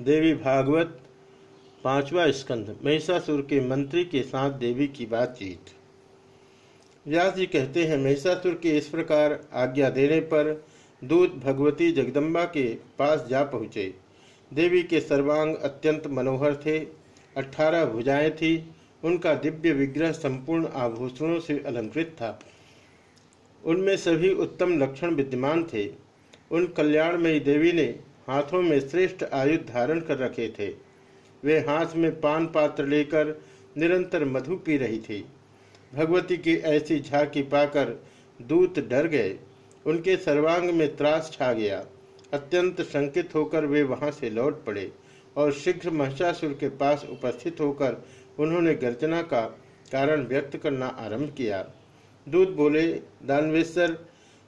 देवी भागवत, पांचवा स्कंध महिषासुर के मंत्री के साथ देवी की बातचीत। व्यास जी कहते हैं, महिषासुर के इस प्रकार आज्ञा देने पर दूत भगवती जगदम्बा के पास जा पहुँचे। देवी के सर्वांग अत्यंत मनोहर थे अठारह भुजाएँ थी, उनका दिव्य विग्रह संपूर्ण आभूषणों से अलंकृत था। उनमें सभी उत्तम लक्षण विद्यमान थे। उन कल्याणमयी देवी ने हाथों में श्रेष्ठ आयुध धारण कर रखे थे। वे हाथ में पान पात्र लेकर निरंतर मधु पी रही थी। भगवती की ऐसी झांकी पाकर दूत डर गए। उनके सर्वांग में त्रास छा गया। अत्यंत शंकित होकर वे वहाँ से लौट पड़े और शीघ्र महिषासुर के पास उपस्थित होकर उन्होंने गर्जना का कारण व्यक्त करना आरंभ किया। दूत बोले, दानवेश्वर,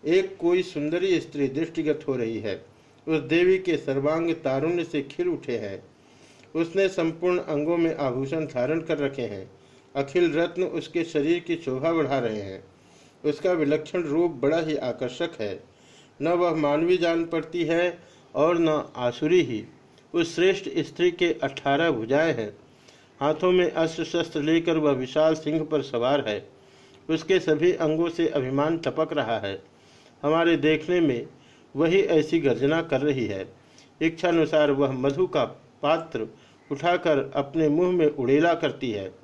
एक कोई सुंदरी स्त्री दृष्टिगत हो रही है। उस देवी के सर्वांग तारुण्य से खिल उठे हैं। उसने संपूर्ण अंगों में आभूषण धारण कर रखे हैं। अखिल रत्न उसके शरीर की शोभा बढ़ा रहे हैं। उसका विलक्षण रूप बड़ा ही आकर्षक है। न वह मानवी जान पड़ती है और न आसुरी ही। उस श्रेष्ठ स्त्री के अठारह भुजाएँ हैं। हाथों में अस्त्र शस्त्र लेकर वह विशाल सिंह पर सवार है। उसके सभी अंगों से अभिमान टपक रहा है। हमारे देखने में वही ऐसी गर्जना कर रही है। इच्छानुसार वह मधु का पात्र उठाकर अपने मुँह में उड़ेला करती है।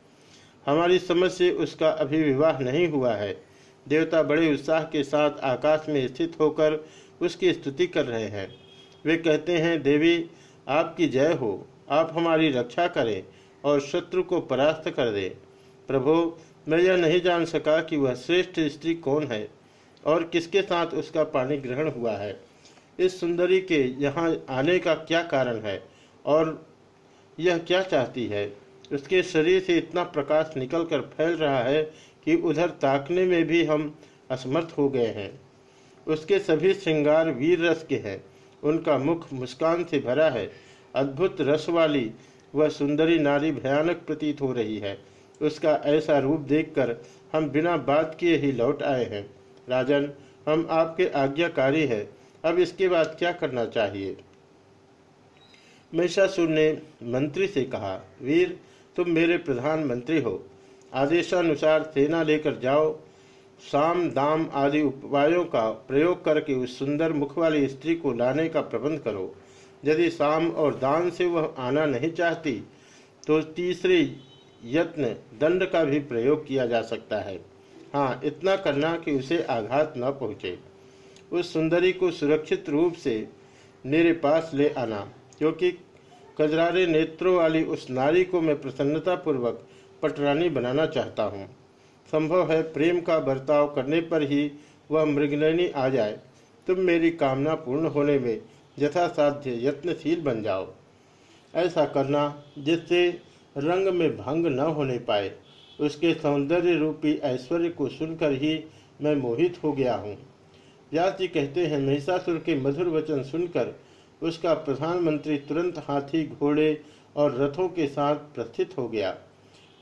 हमारी समझ से उसका अभी विवाह नहीं हुआ है। देवता बड़े उत्साह के साथ आकाश में स्थित होकर उसकी स्तुति कर रहे हैं। वे कहते हैं, देवी, आपकी जय हो। आप हमारी रक्षा करें और शत्रु को परास्त कर दे। प्रभु, मैं यह नहीं जान सका कि वह श्रेष्ठ स्त्री कौन है। और किसके साथ उसका पानी ग्रहण हुआ है? इस सुंदरी के यहाँ आने का क्या कारण है? और यह क्या चाहती है? उसके शरीर से इतना प्रकाश निकलकर फैल रहा है कि उधर ताकने में भी हम असमर्थ हो गए हैं। उसके सभी श्रृंगार वीर रस के हैं। उनका मुख मुस्कान से भरा है। अद्भुत रस वाली वह वा सुंदरी नारी भयानक प्रतीत हो रही है। उसका ऐसा रूप देखकर हम बिना बात किए ही लौट आए हैं। राजन, हम आपके आज्ञाकारी हैं। अब इसके बाद क्या करना चाहिए? महिषासुर ने मंत्री से कहा, वीर, तुम मेरे प्रधानमंत्री हो। आदेशानुसार सेना लेकर जाओ। साम, दाम आदि उपायों का प्रयोग करके उस सुंदर मुख वाली स्त्री को लाने का प्रबंध करो। यदि साम और दान से वह आना नहीं चाहती तो तीसरे यत्न दंड का भी प्रयोग किया जा सकता है। हाँ इतना करना कि उसे आघात न पहुँचे। उस सुंदरी को सुरक्षित रूप से मेरे पास ले आना, क्योंकि कजरारे नेत्रों वाली उस नारी को मैं प्रसन्नतापूर्वक पटरानी बनाना चाहता हूँ। संभव है प्रेम का बर्ताव करने पर ही वह मृगनयनी आ जाए। तुम मेरी कामना पूर्ण होने में यथासाध्य यत्नशील बन जाओ। ऐसा करना जिससे रंग में भंग न होने पाए। उसके सौंदर्य रूपी ऐश्वर्य को सुनकर ही मैं मोहित हो गया हूँ। व्यास जी कहते हैं, महिषासुर के मधुर वचन सुनकर उसका प्रधानमंत्री तुरंत हाथी, घोड़े और रथों के साथ प्रस्थित हो गया।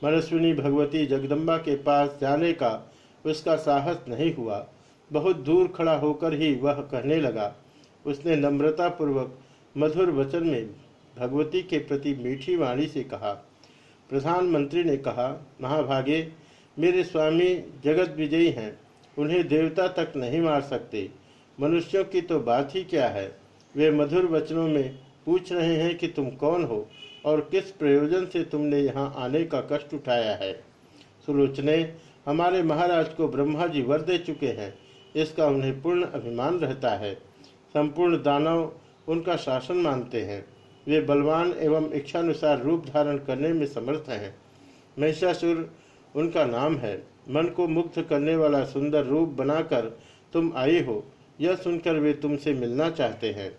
मनस्विनी भगवती जगदम्बा के पास जाने का उसका साहस नहीं हुआ। बहुत दूर खड़ा होकर ही वह कहने लगा, उसने नम्रतापूर्वक मधुर वचन में भगवती के प्रति मीठी वाणी से कहा प्रधानमंत्री ने कहा, महाभागे, मेरे स्वामी जगत विजयी हैं, उन्हें देवता तक नहीं मार सकते। मनुष्यों की तो बात ही क्या है? वे मधुर वचनों में पूछ रहे हैं कि तुम कौन हो और किस प्रयोजन से तुमने यहाँ आने का कष्ट उठाया है। सुलोचने, हमारे महाराज को ब्रह्मा जी वर दे चुके हैं, इसका उन्हें पूर्ण अभिमान रहता है। संपूर्ण दानव उनका शासन मानते हैं। वे बलवान एवं इच्छानुसार रूप धारण करने में समर्थ हैं। महिषासुर उनका नाम है। मन को मुक्त करने वाला सुंदर रूप बनाकर तुम आई हो। यह सुनकर वे तुमसे मिलना चाहते हैं।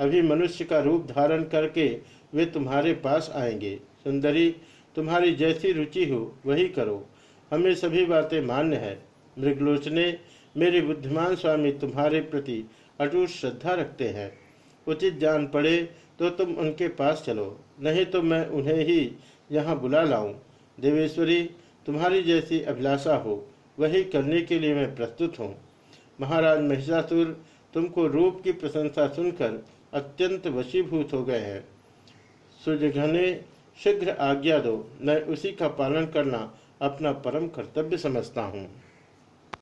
अभी मनुष्य का रूप धारण करके वे तुम्हारे पास आएँगे। सुंदरी, तुम्हारी जैसी रुचि हो, वही करो। हमें सभी बातें मान्य है। मृगलोचने, मेरे बुद्धिमान स्वामी तुम्हारे प्रति अटूट श्रद्धा रखते हैं। उचित जान पड़े तो तुम उनके पास चलो, नहीं तो मैं उन्हें ही यहाँ बुला लाऊं। देवेश्वरी, तुम्हारी जैसी अभिलाषा हो, वही करने के लिए मैं प्रस्तुत हूँ। महाराज महिषासुर तुमको रूप की प्रशंसा सुनकर अत्यंत वशीभूत हो गए हैं। सुजघने, शीघ्र आज्ञा दो, मैं उसी का पालन करना अपना परम कर्तव्य समझता हूँ।